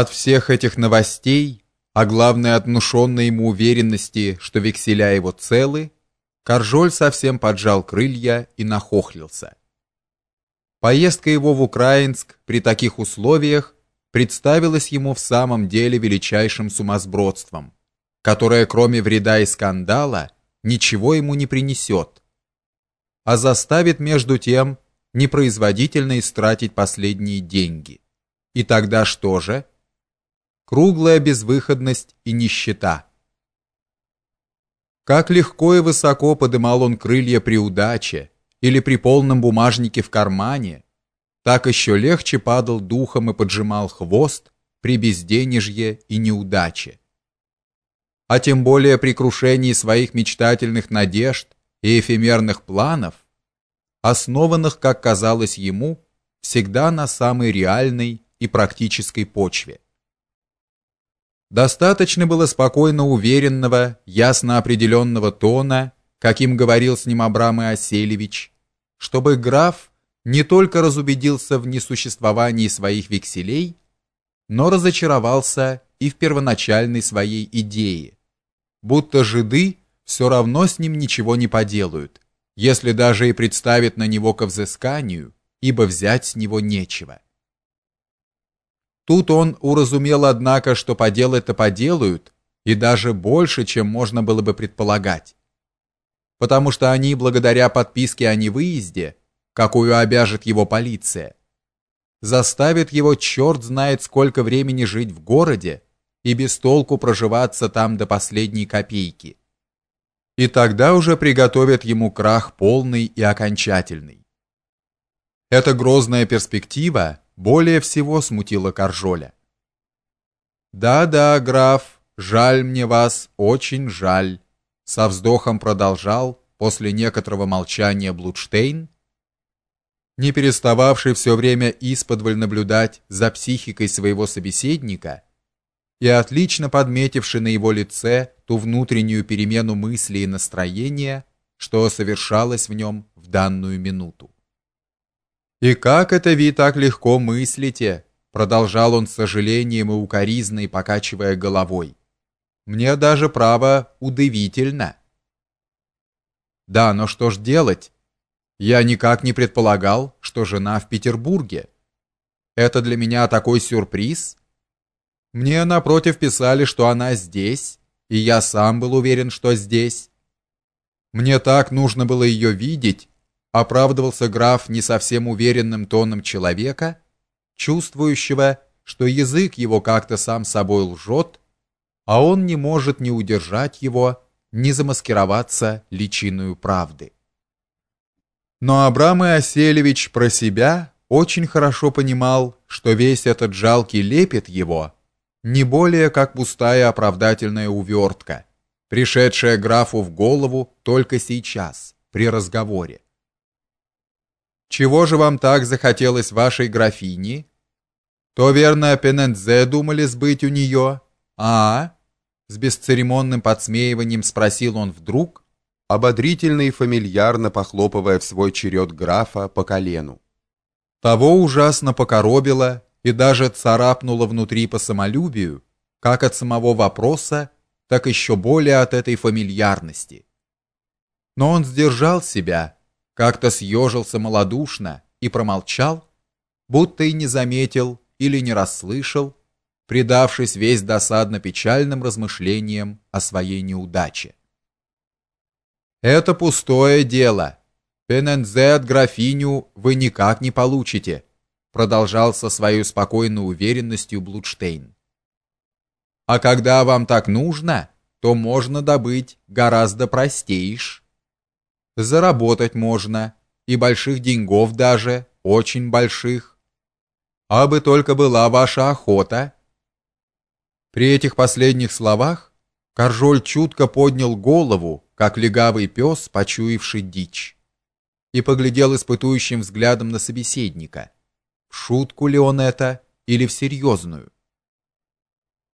От всех этих новостей, а главное от внушенной ему уверенности, что векселя его целы, Каржоль совсем поджал крылья и нахохлился. Поездка его в Украинск при таких условиях представилась ему в самом деле величайшим сумасбродством, которое кроме вреда и скандала ничего ему не принесет, а заставит между тем непроизводительно истратить последние деньги. И тогда что же? Круглая безвыходность и нищета. Как легко и высоко подымал он крылья при удаче или при полном бумажнике в кармане, так еще легче падал духом и поджимал хвост при безденежье и неудаче. А тем более при крушении своих мечтательных надежд и эфемерных планов, основанных, как казалось ему, всегда на самой реальной и практической почве. Достаточно было спокойно уверенного, ясно определенного тона, каким говорил с ним Абрам Иоселевич, чтобы граф не только разубедился в несуществовании своих векселей, но разочаровался и в первоначальной своей идее, будто жиды все равно с ним ничего не поделают, если даже и представят на него ко взысканию, ибо взять с него нечего. Тут он уразумел, однако, что поделать-то поделают, и даже больше, чем можно было бы предполагать. Потому что они, благодаря подписке о невыезде, какую обяжет его полиция, заставят его черт знает сколько времени жить в городе и без толку проживаться там до последней копейки. И тогда уже приготовят ему крах полный и окончательный. Эта грозная перспектива более всего смутило Каржоля. Да-да, граф, жаль мне вас, очень жаль, со вздохом продолжал после некоторого молчания Блудштейн, не перестававший все время исподволь наблюдать за психикой своего собеседника и отлично подметивший на его лице ту внутреннюю перемену мысли и настроения, что совершалось в нем в данную минуту. И как это вы так легко мыслите, продолжал он с сожалением и укоризной покачивая головой. Мне даже право удивительно. Да, но что ж делать? Я никак не предполагал, что жена в Петербурге. Это для меня такой сюрприз. Мне напротив писали, что она здесь, и я сам был уверен, что здесь. Мне так нужно было ее видеть, оправдывался граф не совсем уверенным тоном человека, чувствующего, что язык его как-то сам собой лжет, а он не может ни удержать его, ни замаскироваться личиною правды. Но Абрам Иоселевич про себя очень хорошо понимал, что весь этот жалкий лепет его не более как пустая оправдательная увертка, пришедшая графу в голову только сейчас, при разговоре. Чего же вам так захотелось вашей графини? То верно Пенензе думали сбыть у нее, а? С бесцеремонным подсмеиванием спросил он вдруг, ободрительно и фамильярно похлопывая в свой черед графа по колену. Того ужасно покоробило и даже царапнуло внутри по самолюбию, как от самого вопроса, так еще более от этой фамильярности. Но он сдержал себя как-то съежился малодушно и промолчал, будто и не заметил или не расслышал, предавшись весь досадно печальным размышлениям о своей неудаче. Это пустое дело. Пенензе от графиню вы никак не получите, продолжал со своей спокойной уверенностью Блудштейн. А когда вам так нужно, то можно добыть гораздо простейш заработать можно, и больших деньгов даже, очень больших. А бы только была ваша охота. При этих последних словах Каржоль чутко поднял голову, как легавый пес, почуявший дичь, и поглядел испытующим взглядом на собеседника. В шутку ли он это или в серьезную?